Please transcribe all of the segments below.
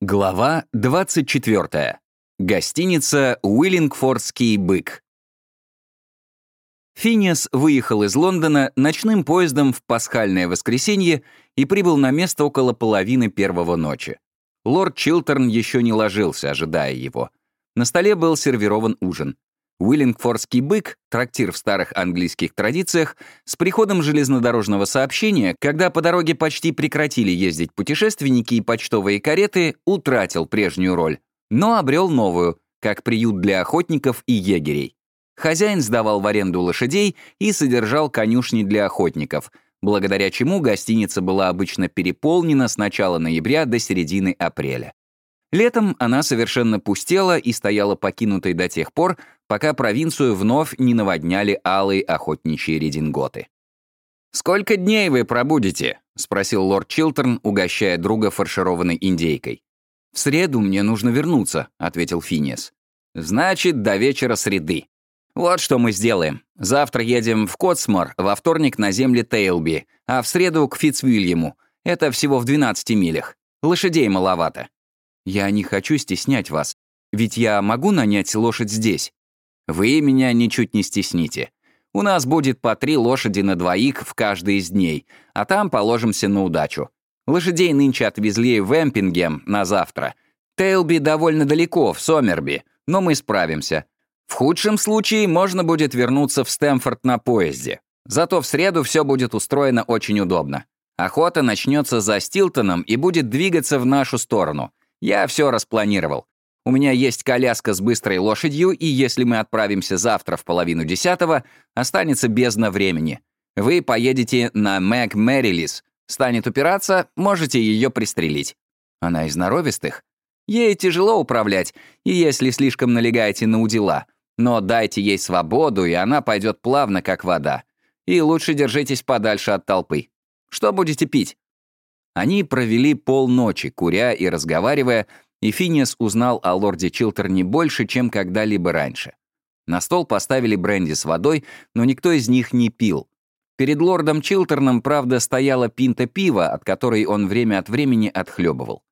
Глава 24. Гостиница «Уиллингфордский бык». Финиас выехал из Лондона ночным поездом в пасхальное воскресенье и прибыл на место около половины первого ночи. Лорд Чилтерн еще не ложился, ожидая его. На столе был сервирован ужин. Уиллингфордский бык, трактир в старых английских традициях, с приходом железнодорожного сообщения, когда по дороге почти прекратили ездить путешественники и почтовые кареты, утратил прежнюю роль, но обрел новую, как приют для охотников и егерей. Хозяин сдавал в аренду лошадей и содержал конюшни для охотников, благодаря чему гостиница была обычно переполнена с начала ноября до середины апреля. Летом она совершенно пустела и стояла покинутой до тех пор, пока провинцию вновь не наводняли алые охотничьи рединготы. «Сколько дней вы пробудете?» — спросил лорд Чилтерн, угощая друга фаршированной индейкой. «В среду мне нужно вернуться», — ответил Финиас. «Значит, до вечера среды. Вот что мы сделаем. Завтра едем в Котсмор, во вторник на земле Тейлби, а в среду к Фитцвильяму. Это всего в 12 милях. Лошадей маловато. Я не хочу стеснять вас, ведь я могу нанять лошадь здесь. Вы меня ничуть не стесните. У нас будет по три лошади на двоих в каждый из дней, а там положимся на удачу. Лошадей нынче отвезли в Эмпингем на завтра. Тейлби довольно далеко, в Сомерби, но мы справимся. В худшем случае можно будет вернуться в Стэмфорд на поезде. Зато в среду все будет устроено очень удобно. Охота начнется за Стилтоном и будет двигаться в нашу сторону — я все распланировал. У меня есть коляска с быстрой лошадью, и если мы отправимся завтра в половину десятого, останется бездна времени. Вы поедете на Мэг Мэрилис. Станет упираться, можете ее пристрелить. Она из норовистых. Ей тяжело управлять, и если слишком налегаете на удила. Но дайте ей свободу, и она пойдет плавно, как вода. И лучше держитесь подальше от толпы. Что будете пить? Они провели полночи, куря и разговаривая, и Финиас узнал о лорде Чилтерне больше, чем когда-либо раньше. На стол поставили бренди с водой, но никто из них не пил. Перед лордом Чилтерном, правда, стояла пинта пива, от которой он время от времени отхлебывал.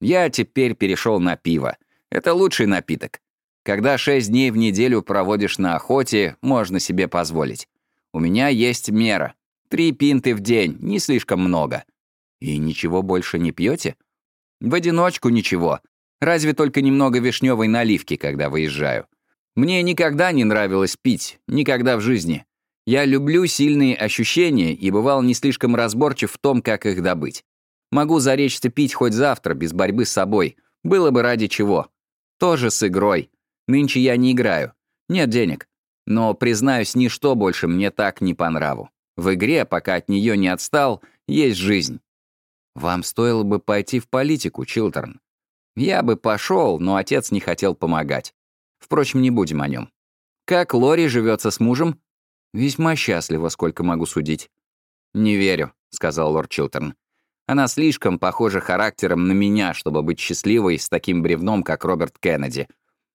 «Я теперь перешел на пиво. Это лучший напиток. Когда шесть дней в неделю проводишь на охоте, можно себе позволить. У меня есть мера. Три пинты в день, не слишком много. И ничего больше не пьете? В одиночку ничего. Разве только немного вишневой наливки, когда выезжаю. Мне никогда не нравилось пить, никогда в жизни. Я люблю сильные ощущения и бывал не слишком разборчив в том, как их добыть. Могу заречься пить хоть завтра, без борьбы с собой. Было бы ради чего. Тоже с игрой. Нынче я не играю. Нет денег. Но, признаюсь, ничто больше мне так не по нраву. В игре, пока от нее не отстал, есть жизнь. Вам стоило бы пойти в политику, Чилтерн. Я бы пошел, но отец не хотел помогать. Впрочем, не будем о нем. Как Лори живется с мужем? Весьма счастлива, сколько могу судить. Не верю, сказал лорд Чилтерн. Она слишком похожа характером на меня, чтобы быть счастливой с таким бревном, как Роберт Кеннеди.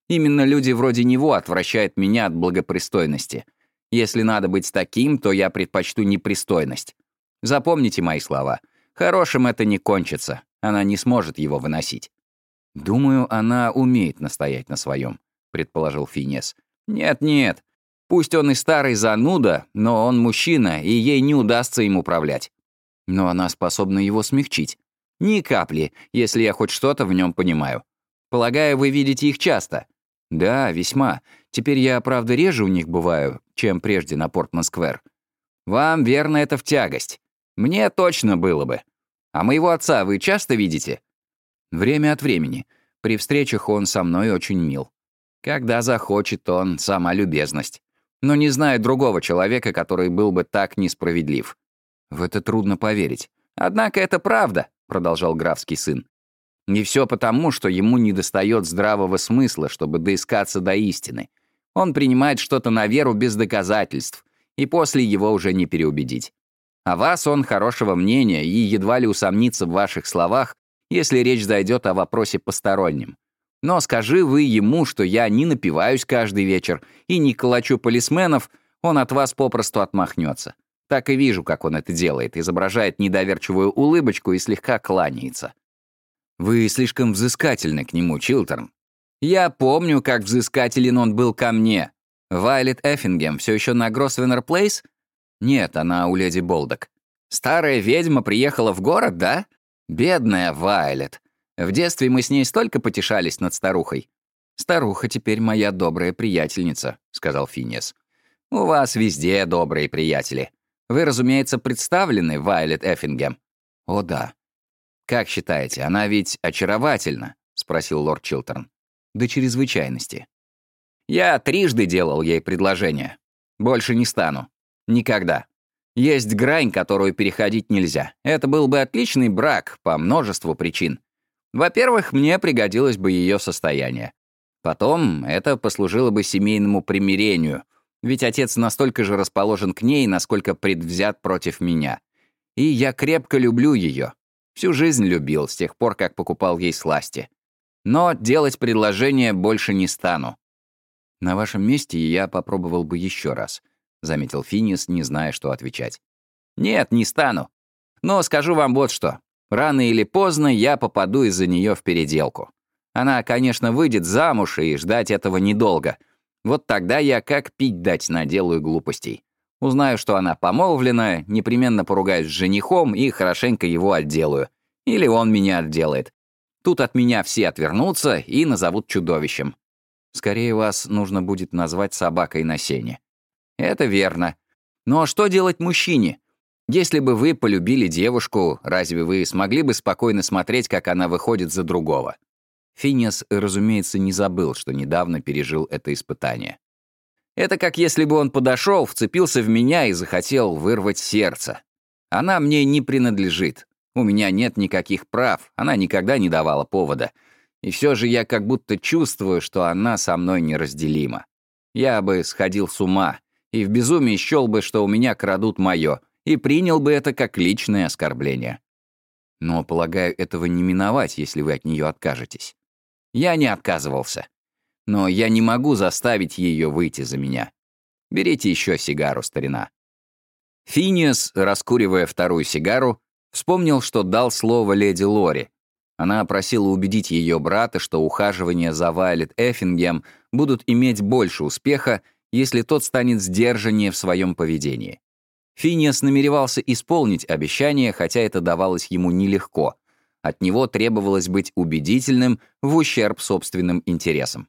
Именно люди вроде него отвращают меня от благопристойности. Если надо быть таким, то я предпочту непристойность. Запомните мои слова — Хорошим это не кончится. Она не сможет его выносить. «Думаю, она умеет настоять на своем», — предположил Финес. «Нет-нет. Пусть он и старый зануда, но он мужчина, и ей не удастся им управлять. Но она способна его смягчить. Ни капли, если я хоть что-то в нем понимаю. Полагаю, вы видите их часто?» «Да, весьма. Теперь я, правда, реже у них бываю, чем прежде на Портман-сквер». «Вам, верно, это в тягость. Мне точно было бы. А моего отца вы часто видите? Время от времени. При встречах он со мной очень мил. Когда захочет он, сама любезность. Но не знаю другого человека, который был бы так несправедлив. В это трудно поверить. Однако это правда, продолжал графский сын. Не все потому, что ему недостает здравого смысла, чтобы доискаться до истины. Он принимает что-то на веру без доказательств, и после его уже не переубедить. О вас он хорошего мнения и едва ли усомнится в ваших словах, если речь зайдет о вопросе постороннем. Но скажи вы ему, что я не напиваюсь каждый вечер и не калачу полисменов, он от вас попросту отмахнется. Так и вижу, как он это делает, изображает недоверчивую улыбочку и слегка кланяется. Вы слишком взыскательны к нему, Чилтерн. Я помню, как взыскателен он был ко мне. Вайлет Эффингем все еще на Гросвеннер Плейс? Нет, она у леди Болдок. Старая ведьма приехала в город, да? Бедная Вайлет. В детстве мы с ней столько потешались над старухой. «Старуха теперь моя добрая приятельница», — сказал Финес. «У вас везде добрые приятели. Вы, разумеется, представлены, Вайлет Эффингем?» «О, да». «Как считаете, она ведь очаровательна?» — спросил лорд Чилтерн. «До чрезвычайности». «Я трижды делал ей предложение. Больше не стану. Никогда. Есть грань, которую переходить нельзя. Это был бы отличный брак по множеству причин. Во-первых, мне пригодилось бы ее состояние. Потом это послужило бы семейному примирению, ведь отец настолько же расположен к ней, насколько предвзят против меня. И я крепко люблю ее. Всю жизнь любил, с тех пор, как покупал ей сласти. Но делать предложение больше не стану. На вашем месте я попробовал бы еще раз, заметил Финис, не зная, что отвечать. Нет, не стану. Но скажу вам вот что. Рано или поздно я попаду из-за нее в переделку. Она, конечно, выйдет замуж, и ждать этого недолго. Вот тогда я как пить дать наделаю глупостей. Узнаю, что она помолвлена, непременно поругаюсь с женихом и хорошенько его отделаю. Или он меня отделает. Тут от меня все отвернутся и назовут чудовищем. Скорее вас нужно будет назвать собакой на сене. Это верно. Но что делать мужчине? Если бы вы полюбили девушку, разве вы смогли бы спокойно смотреть, как она выходит за другого? Финиас, разумеется, не забыл, что недавно пережил это испытание. Это как если бы он подошел, вцепился в меня и захотел вырвать сердце. Она мне не принадлежит. У меня нет никаких прав, она никогда не давала повода. И все же я как будто чувствую, что она со мной неразделима. Я бы сходил с ума и в безумии счел бы, что у меня крадут мое, и принял бы это как личное оскорбление. Но, полагаю, этого не миновать, если вы от нее откажетесь. Я не отказывался. Но я не могу заставить ее выйти за меня. Берите еще сигару, старина». Финиас, раскуривая вторую сигару, вспомнил, что дал слово леди Лори. Она просила убедить ее брата, что ухаживания за Вайлет Эффингем будут иметь больше успеха, если тот станет сдержаннее в своем поведении. Финиас намеревался исполнить обещание, хотя это давалось ему нелегко. От него требовалось быть убедительным в ущерб собственным интересам.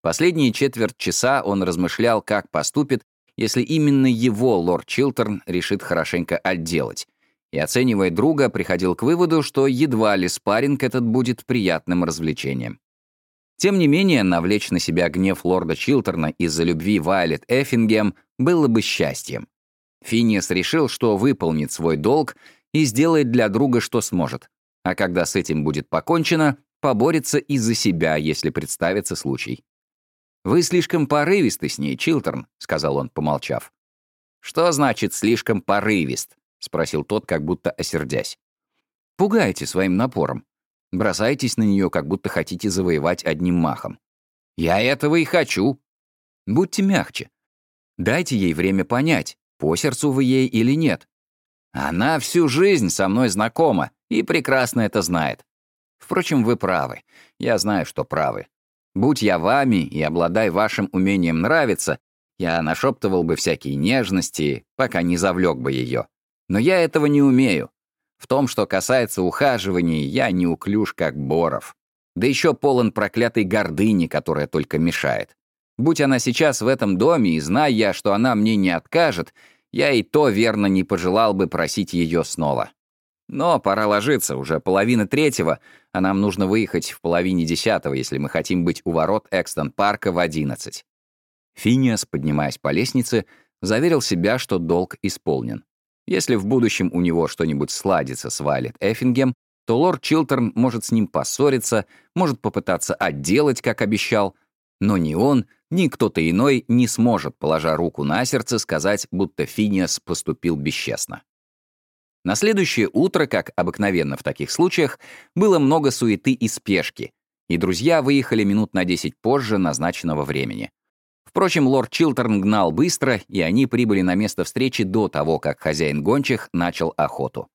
Последние четверть часа он размышлял, как поступит, если именно его лорд Чилтерн решит хорошенько отделать, и, оценивая друга, приходил к выводу, что едва ли спарринг этот будет приятным развлечением. Тем не менее, навлечь на себя гнев лорда Чилтерна из-за любви Вайлет Эффингем было бы счастьем. Финиас решил, что выполнит свой долг и сделает для друга, что сможет, а когда с этим будет покончено, поборется из-за себя, если представится случай. «Вы слишком порывисты с ней, Чилтерн», — сказал он, помолчав. «Что значит «слишком порывист»?» — спросил тот, как будто осердясь. «Пугаете своим напором. Бросаетесь на нее, как будто хотите завоевать одним махом. Я этого и хочу. Будьте мягче. Дайте ей время понять, по сердцу вы ей или нет. Она всю жизнь со мной знакома и прекрасно это знает. Впрочем, вы правы. Я знаю, что правы. Будь я вами и обладай вашим умением нравиться, я нашептывал бы всякие нежности, пока не завлек бы ее. Но я этого не умею. В том, что касается ухаживаний, я не уклюж, как Боров. Да еще полон проклятой гордыни, которая только мешает. Будь она сейчас в этом доме, и зная я, что она мне не откажет, я и то верно не пожелал бы просить ее снова. Но пора ложиться, уже половина третьего, а нам нужно выехать в половине десятого, если мы хотим быть у ворот Экстон-парка в одиннадцать. Финиас, поднимаясь по лестнице, заверил себя, что долг исполнен. Если в будущем у него что-нибудь сладится с Вайлет Эффингем, то лорд Чилтерн может с ним поссориться, может попытаться отделать, как обещал, но ни он, ни кто-то иной не сможет, положа руку на сердце, сказать, будто Финиас поступил бесчестно. На следующее утро, как обыкновенно в таких случаях, было много суеты и спешки, и друзья выехали минут на 10 позже назначенного времени. Впрочем, лорд Чилтерн гнал быстро, и они прибыли на место встречи до того, как хозяин гончих начал охоту.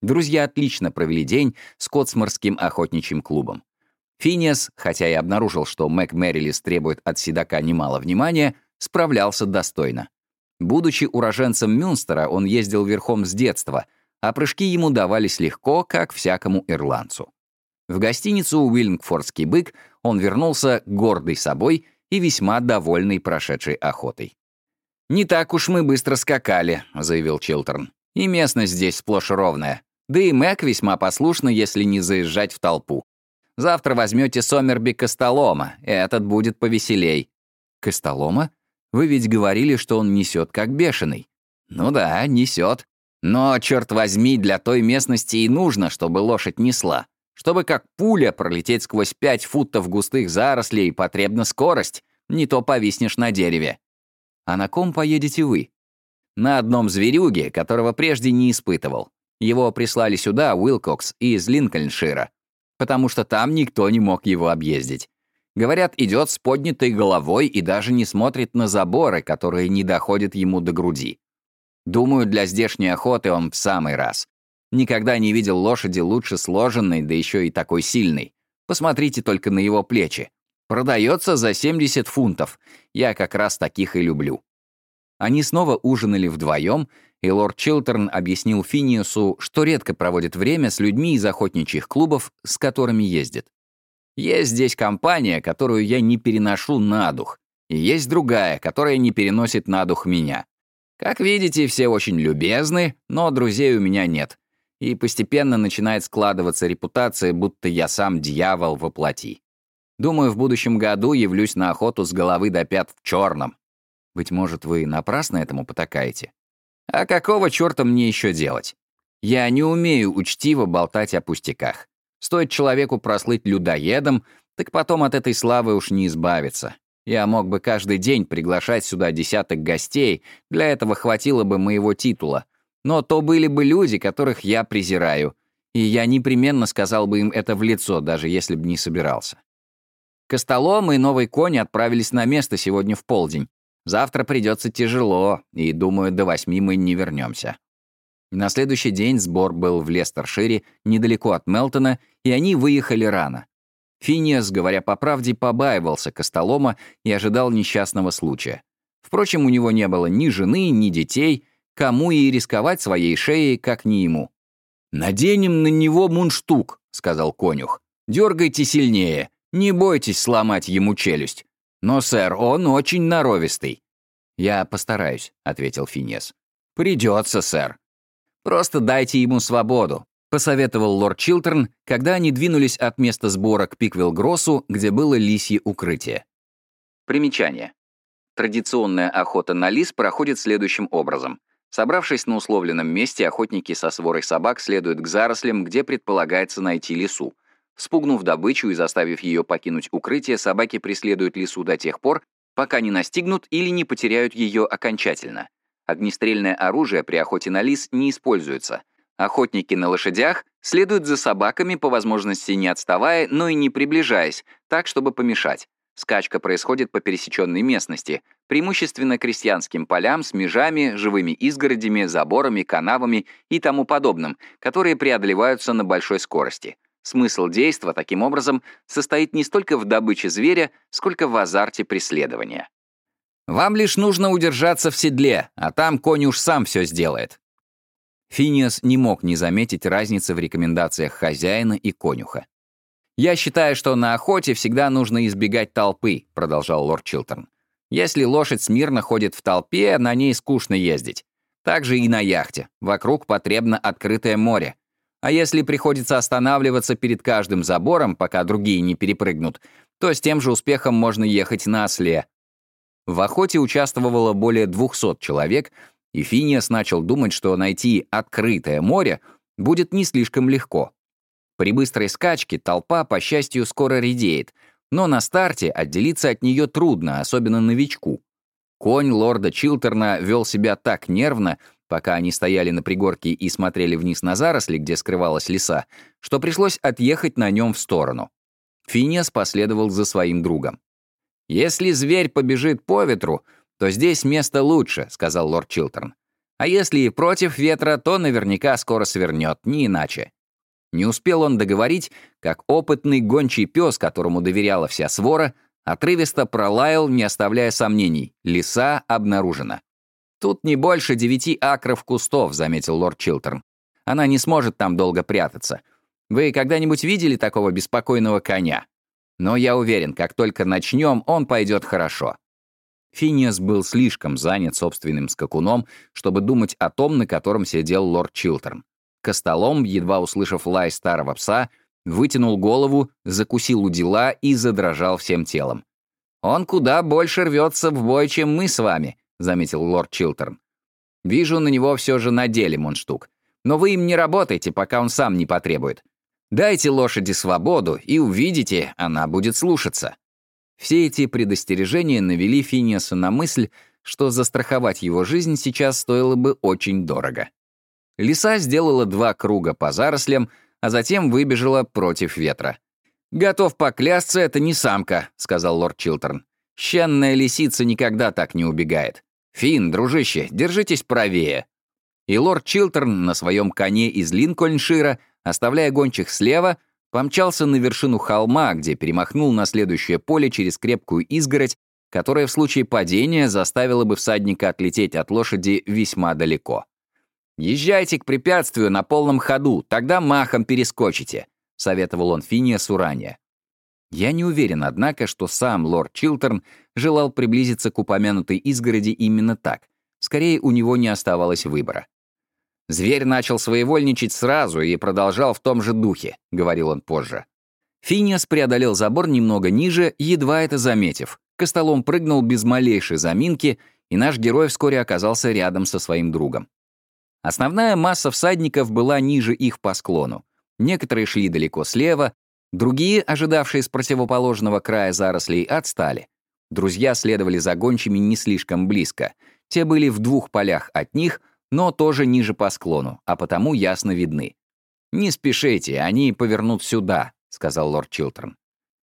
Друзья отлично провели день с Котсморским охотничьим клубом. Финиас, хотя и обнаружил, что Мэг Мэрилис требует от седока немало внимания, справлялся достойно. Будучи уроженцем Мюнстера, он ездил верхом с детства, а прыжки ему давались легко, как всякому ирландцу. В гостиницу «Уиллингфордский бык» он вернулся гордый собой и весьма довольный прошедшей охотой. «Не так уж мы быстро скакали», — заявил Чилтерн. «И местность здесь сплошь ровная. Да и Мэг весьма послушна, если не заезжать в толпу. Завтра возьмете Сомерби Костолома, этот будет повеселей». «Костолома? Вы ведь говорили, что он несет как бешеный». «Ну да, несет. Но, черт возьми, для той местности и нужно, чтобы лошадь несла. Чтобы как пуля пролететь сквозь пять футов густых зарослей, потребна скорость, не то повиснешь на дереве. А на ком поедете вы? На одном зверюге, которого прежде не испытывал. Его прислали сюда Уилкокс из Линкольншира, потому что там никто не мог его объездить. Говорят, идет с поднятой головой и даже не смотрит на заборы, которые не доходят ему до груди. Думаю, для здешней охоты он в самый раз. Никогда не видел лошади лучше сложенной, да еще и такой сильной. Посмотрите только на его плечи. Продается за 70 фунтов. Я как раз таких и люблю. Они снова ужинали вдвоем, и лорд Чилтерн объяснил Финиусу, что редко проводит время с людьми из охотничьих клубов, с которыми ездит. Есть здесь компания, которую я не переношу на дух, и есть другая, которая не переносит на дух меня. Как видите, все очень любезны, но друзей у меня нет и постепенно начинает складываться репутация, будто я сам дьявол во плоти. Думаю, в будущем году явлюсь на охоту с головы до пят в черном. Быть может, вы напрасно этому потакаете? А какого черта мне еще делать? Я не умею учтиво болтать о пустяках. Стоит человеку прослыть людоедом, так потом от этой славы уж не избавиться. Я мог бы каждый день приглашать сюда десяток гостей, для этого хватило бы моего титула — но то были бы люди, которых я презираю, и я непременно сказал бы им это в лицо, даже если бы не собирался. Костолом и новый конь отправились на место сегодня в полдень. Завтра придется тяжело, и, думаю, до восьми мы не вернемся. На следующий день сбор был в Лестершире, недалеко от Мелтона, и они выехали рано. Финиас, говоря по правде, побаивался Костолома и ожидал несчастного случая. Впрочем, у него не было ни жены, ни детей, Кому и рисковать своей шеей, как не ему. «Наденем на него мунштук», — сказал конюх. «Дергайте сильнее, не бойтесь сломать ему челюсть. Но, сэр, он очень норовистый». «Я постараюсь», — ответил Финес. «Придется, сэр. Просто дайте ему свободу», — посоветовал лорд Чилтерн, когда они двинулись от места сбора к Пиквилл-Гроссу, где было лисье укрытие. Примечание. Традиционная охота на лис проходит следующим образом. Собравшись на условленном месте, охотники со сворой собак следуют к зарослям, где предполагается найти лису. Спугнув добычу и заставив ее покинуть укрытие, собаки преследуют лису до тех пор, пока не настигнут или не потеряют ее окончательно. Огнестрельное оружие при охоте на лис не используется. Охотники на лошадях следуют за собаками, по возможности не отставая, но и не приближаясь, так, чтобы помешать. Скачка происходит по пересеченной местности, преимущественно крестьянским полям с межами, живыми изгородями, заборами, канавами и тому подобным, которые преодолеваются на большой скорости. Смысл действа, таким образом, состоит не столько в добыче зверя, сколько в азарте преследования. «Вам лишь нужно удержаться в седле, а там конь уж сам все сделает». Финиас не мог не заметить разницы в рекомендациях хозяина и конюха. «Я считаю, что на охоте всегда нужно избегать толпы», — продолжал лорд Чилтерн. «Если лошадь смирно ходит в толпе, на ней скучно ездить. Так же и на яхте. Вокруг потребно открытое море. А если приходится останавливаться перед каждым забором, пока другие не перепрыгнут, то с тем же успехом можно ехать на осле». В охоте участвовало более 200 человек, и Финиас начал думать, что найти открытое море будет не слишком легко. При быстрой скачке толпа, по счастью, скоро редеет, но на старте отделиться от нее трудно, особенно новичку. Конь лорда Чилтерна вел себя так нервно, пока они стояли на пригорке и смотрели вниз на заросли, где скрывалась леса, что пришлось отъехать на нем в сторону. Финес последовал за своим другом. «Если зверь побежит по ветру, то здесь место лучше», — сказал лорд Чилтерн. А если и против ветра, то наверняка скоро свернет, не иначе. Не успел он договорить, как опытный гончий пес, которому доверяла вся свора, отрывисто пролаял, не оставляя сомнений. Лиса обнаружена. «Тут не больше девяти акров кустов», — заметил лорд Чилтерн. «Она не сможет там долго прятаться. Вы когда-нибудь видели такого беспокойного коня? Но я уверен, как только начнем, он пойдет хорошо». Финиас был слишком занят собственным скакуном, чтобы думать о том, на котором сидел лорд Чилтерн. Костолом, едва услышав лай старого пса, вытянул голову, закусил у дела и задрожал всем телом. «Он куда больше рвется в бой, чем мы с вами», — заметил лорд Чилтерн. «Вижу на него все же надели мундштук. Но вы им не работайте, пока он сам не потребует. Дайте лошади свободу, и увидите, она будет слушаться». Все эти предостережения навели Финиаса на мысль, что застраховать его жизнь сейчас стоило бы очень дорого. Лиса сделала два круга по зарослям, а затем выбежала против ветра. «Готов поклясться, это не самка», — сказал лорд Чилтерн. «Щенная лисица никогда так не убегает. Фин, дружище, держитесь правее». И лорд Чилтерн на своем коне из Линкольншира, оставляя гончих слева, помчался на вершину холма, где перемахнул на следующее поле через крепкую изгородь, которая в случае падения заставила бы всадника отлететь от лошади весьма далеко. «Езжайте к препятствию на полном ходу, тогда махом перескочите», — советовал он Финиасу ранее. Я не уверен, однако, что сам лорд Чилтерн желал приблизиться к упомянутой изгороди именно так. Скорее, у него не оставалось выбора. «Зверь начал своевольничать сразу и продолжал в том же духе», — говорил он позже. Финиас преодолел забор немного ниже, едва это заметив. Костолом прыгнул без малейшей заминки, и наш герой вскоре оказался рядом со своим другом. Основная масса всадников была ниже их по склону. Некоторые шли далеко слева, другие, ожидавшие с противоположного края зарослей, отстали. Друзья следовали за гончими не слишком близко. Те были в двух полях от них, но тоже ниже по склону, а потому ясно видны. «Не спешите, они повернут сюда», — сказал лорд Чилтерн.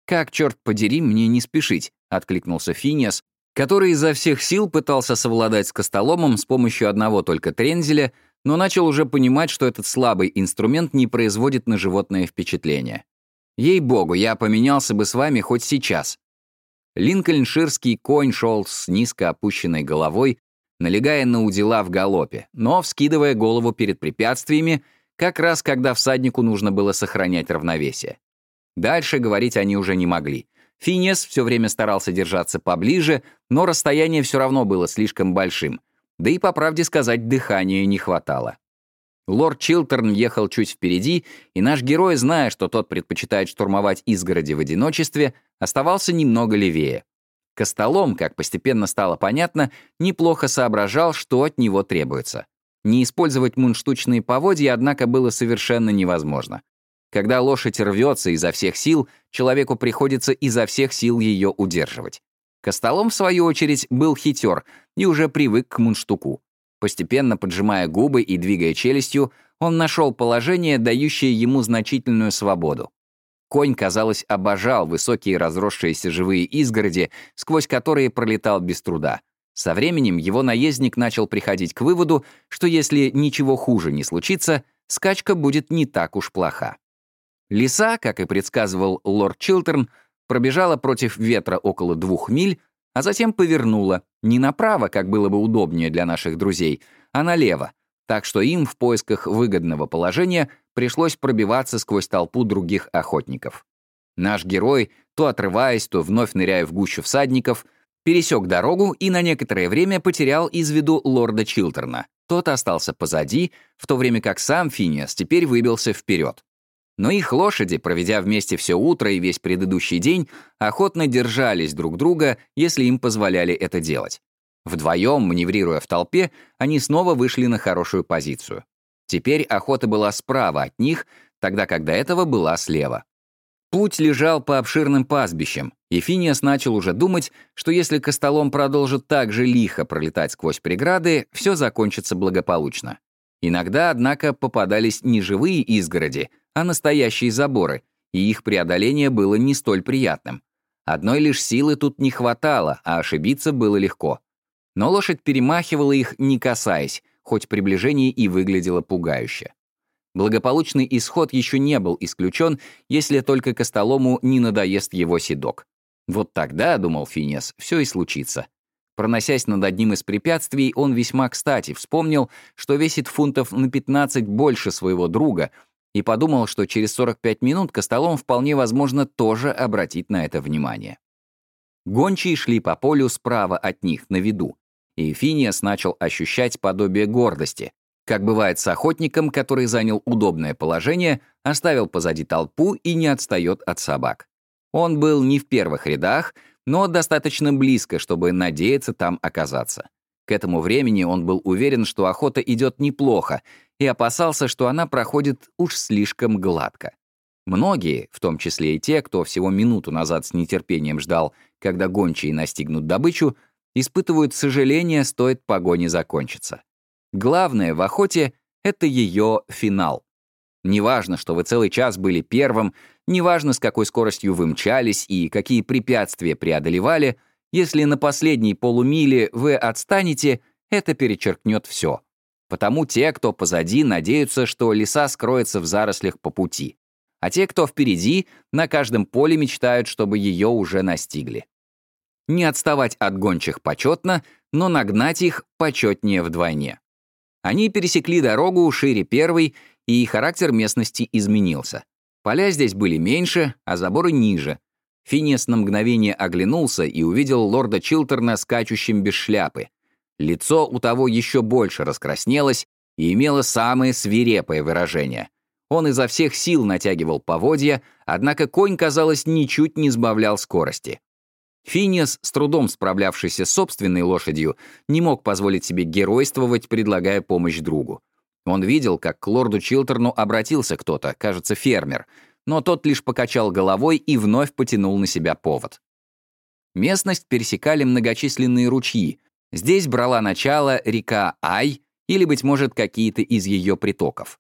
«Как, черт подери, мне не спешить?» — откликнулся Финиас, который изо всех сил пытался совладать с костоломом с помощью одного только трензеля, но начал уже понимать, что этот слабый инструмент не производит на животное впечатления. «Ей-богу, я поменялся бы с вами хоть сейчас». Линкольнширский конь шел с низко опущенной головой, налегая на удила в галопе, но вскидывая голову перед препятствиями, как раз когда всаднику нужно было сохранять равновесие. Дальше говорить они уже не могли. Финес все время старался держаться поближе, но расстояние все равно было слишком большим. Да и, по правде сказать, дыхания не хватало. Лорд Чилтерн ехал чуть впереди, и наш герой, зная, что тот предпочитает штурмовать изгороди в одиночестве, оставался немного левее. Костолом, как постепенно стало понятно, неплохо соображал, что от него требуется. Не использовать мунштучные поводья, однако, было совершенно невозможно. Когда лошадь рвется изо всех сил, человеку приходится изо всех сил ее удерживать. Костолом, в свою очередь, был хитер и уже привык к мундштуку. Постепенно поджимая губы и двигая челюстью, он нашел положение, дающее ему значительную свободу. Конь, казалось, обожал высокие разросшиеся живые изгороди, сквозь которые пролетал без труда. Со временем его наездник начал приходить к выводу, что если ничего хуже не случится, скачка будет не так уж плоха. Лиса, как и предсказывал лорд Чилтерн, пробежала против ветра около двух миль, а затем повернула, не направо, как было бы удобнее для наших друзей, а налево, так что им в поисках выгодного положения пришлось пробиваться сквозь толпу других охотников. Наш герой, то отрываясь, то вновь ныряя в гущу всадников, пересек дорогу и на некоторое время потерял из виду лорда Чилтерна. Тот остался позади, в то время как сам Финиас теперь выбился вперед. Но их лошади, проведя вместе все утро и весь предыдущий день, охотно держались друг друга, если им позволяли это делать. Вдвоем, маневрируя в толпе, они снова вышли на хорошую позицию. Теперь охота была справа от них, тогда как до этого была слева. Путь лежал по обширным пастбищам, и Финиас начал уже думать, что если Костолом продолжит так же лихо пролетать сквозь преграды, все закончится благополучно. Иногда, однако, попадались не живые изгороди, а настоящие заборы, и их преодоление было не столь приятным. Одной лишь силы тут не хватало, а ошибиться было легко. Но лошадь перемахивала их, не касаясь, хоть приближение и выглядело пугающе. Благополучный исход еще не был исключен, если только Костолому не надоест его седок. Вот тогда, — думал Финес, — все и случится. Проносясь над одним из препятствий, он весьма кстати вспомнил, что весит фунтов на 15 больше своего друга, и подумал, что через 45 минут Костолом вполне возможно тоже обратить на это внимание. Гончие шли по полю справа от них, на виду, и Финиас начал ощущать подобие гордости, как бывает с охотником, который занял удобное положение, оставил позади толпу и не отстает от собак. Он был не в первых рядах, но достаточно близко, чтобы надеяться там оказаться. К этому времени он был уверен, что охота идет неплохо, и опасался, что она проходит уж слишком гладко. Многие, в том числе и те, кто всего минуту назад с нетерпением ждал, когда гончие настигнут добычу, испытывают сожаление, стоит погони закончиться. Главное в охоте — это ее финал. Неважно, что вы целый час были первым, неважно, с какой скоростью вы мчались и какие препятствия преодолевали, если на последней полумиле вы отстанете, это перечеркнет все. Потому те, кто позади, надеются, что леса скроется в зарослях по пути. А те, кто впереди, на каждом поле мечтают, чтобы ее уже настигли. Не отставать от гончих почетно, но нагнать их почетнее вдвойне. Они пересекли дорогу шире первой, и характер местности изменился. Поля здесь были меньше, а заборы ниже. Финиас на мгновение оглянулся и увидел лорда Чилтерна скачущим без шляпы. Лицо у того еще больше раскраснелось и имело самое свирепое выражение. Он изо всех сил натягивал поводья, однако конь, казалось, ничуть не сбавлял скорости. Финиас, с трудом справлявшийся с собственной лошадью, не мог позволить себе геройствовать, предлагая помощь другу. Он видел, как к лорду Чилтерну обратился кто-то, кажется, фермер, но тот лишь покачал головой и вновь потянул на себя повод. Местность пересекали многочисленные ручьи. Здесь брала начало река Ай или, быть может, какие-то из ее притоков.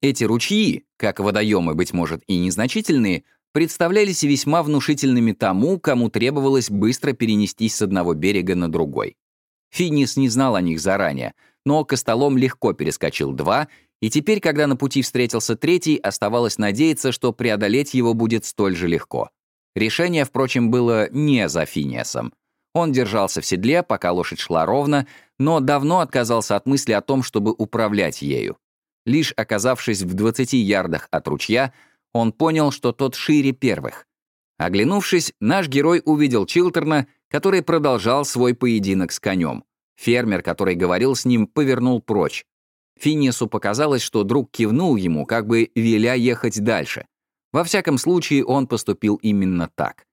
Эти ручьи, как водоемы, быть может, и незначительные, представлялись весьма внушительными тому, кому требовалось быстро перенестись с одного берега на другой. Финис не знал о них заранее, но Костолом легко перескочил два, и теперь, когда на пути встретился третий, оставалось надеяться, что преодолеть его будет столь же легко. Решение, впрочем, было не за Финиасом. Он держался в седле, пока лошадь шла ровно, но давно отказался от мысли о том, чтобы управлять ею. Лишь оказавшись в 20 ярдах от ручья, он понял, что тот шире первых. Оглянувшись, наш герой увидел Чилтерна, который продолжал свой поединок с конем. Фермер, который говорил с ним, повернул прочь. Финесу показалось, что друг кивнул ему, как бы веля ехать дальше. Во всяком случае, он поступил именно так.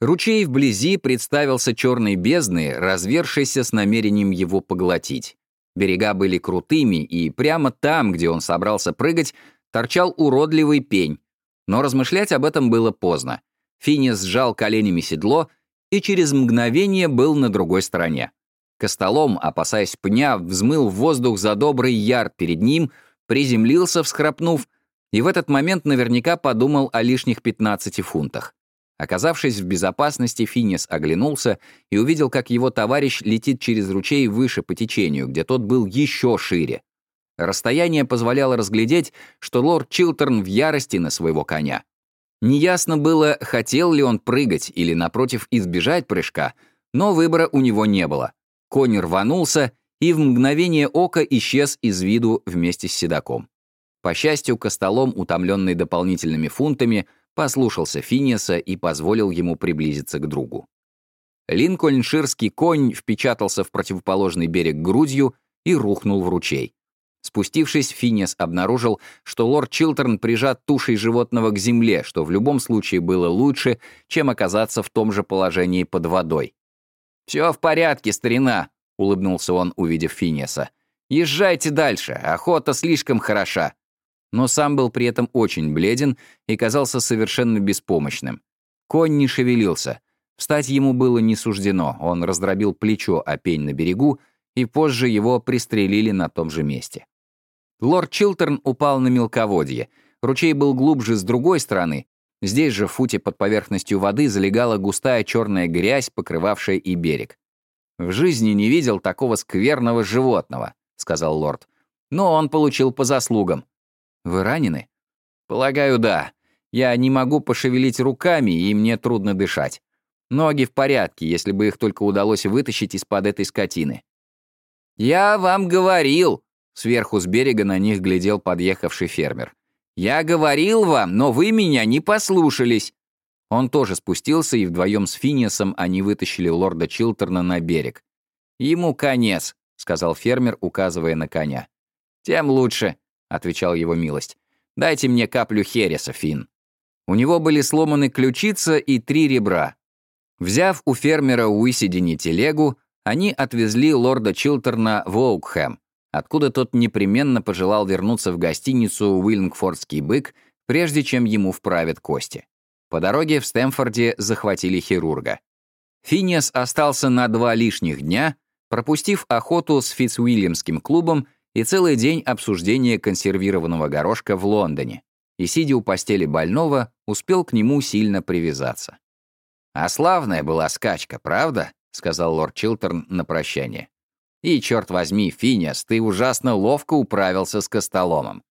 Ручей вблизи представился черной бездной, развершейся с намерением его поглотить. Берега были крутыми, и прямо там, где он собрался прыгать, торчал уродливый пень, но размышлять об этом было поздно. Финис сжал коленями седло и через мгновение был на другой стороне. Костолом, опасаясь пня, взмыл в воздух за добрый ярд перед ним, приземлился, всхрапнув, и в этот момент наверняка подумал о лишних 15 фунтах. Оказавшись в безопасности, Финис оглянулся и увидел, как его товарищ летит через ручей выше по течению, где тот был еще шире. Расстояние позволяло разглядеть, что лорд Чилтерн в ярости на своего коня. Неясно было, хотел ли он прыгать или, напротив, избежать прыжка, но выбора у него не было. Конь рванулся и в мгновение ока исчез из виду вместе с седаком. По счастью, Костолом, утомленный дополнительными фунтами, послушался Финиаса и позволил ему приблизиться к другу. Линкольнширский конь впечатался в противоположный берег грудью и рухнул в ручей. Спустившись, Финес обнаружил, что лорд Чилтерн прижат тушей животного к земле, что в любом случае было лучше, чем оказаться в том же положении под водой. «Все в порядке, старина», — улыбнулся он, увидев Финеса. «Езжайте дальше, охота слишком хороша». Но сам был при этом очень бледен и казался совершенно беспомощным. Конь не шевелился. Встать ему было не суждено, он раздробил плечо о пень на берегу, и позже его пристрелили на том же месте. Лорд Чилтерн упал на мелководье. Ручей был глубже с другой стороны. Здесь же в футе под поверхностью воды залегала густая черная грязь, покрывавшая и берег. В жизни не видел такого скверного животного. — сказал лорд. «Но он получил по заслугам». «Вы ранены?» «Полагаю, да. Я не могу пошевелить руками, и мне трудно дышать. Ноги в порядке, если бы их только удалось вытащить из-под этой скотины». «Я вам говорил!» — сверху с берега на них глядел подъехавший фермер. «Я говорил вам, но вы меня не послушались!» Он тоже спустился, и вдвоем с Финиасом они вытащили лорда Чилтерна на берег. «Ему конец», — сказал фермер, указывая на коня. «Тем лучше», — отвечал его милость. «Дайте мне каплю хереса, Фин». У него были сломаны ключица и три ребра. Взяв у фермера Уисидини телегу, они отвезли лорда Чилтерна в Оукхэм, откуда тот непременно пожелал вернуться в гостиницу «Уиллингфордский бык», прежде чем ему вправят кости. По дороге в Стэмфорде захватили хирурга. Финиас остался на два лишних дня, пропустив охоту с Фитцуильямским клубом и целый день обсуждения консервированного горошка в Лондоне, и, сидя у постели больного, успел к нему сильно привязаться. «А славная была скачка, правда?» — сказал лорд Чилтерн на прощание. И, черт возьми, Финиас, ты ужасно ловко управился с костоломом.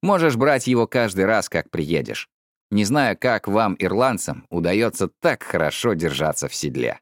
Можешь брать его каждый раз, как приедешь. Не знаю, как вам, ирландцам, удается так хорошо держаться в седле.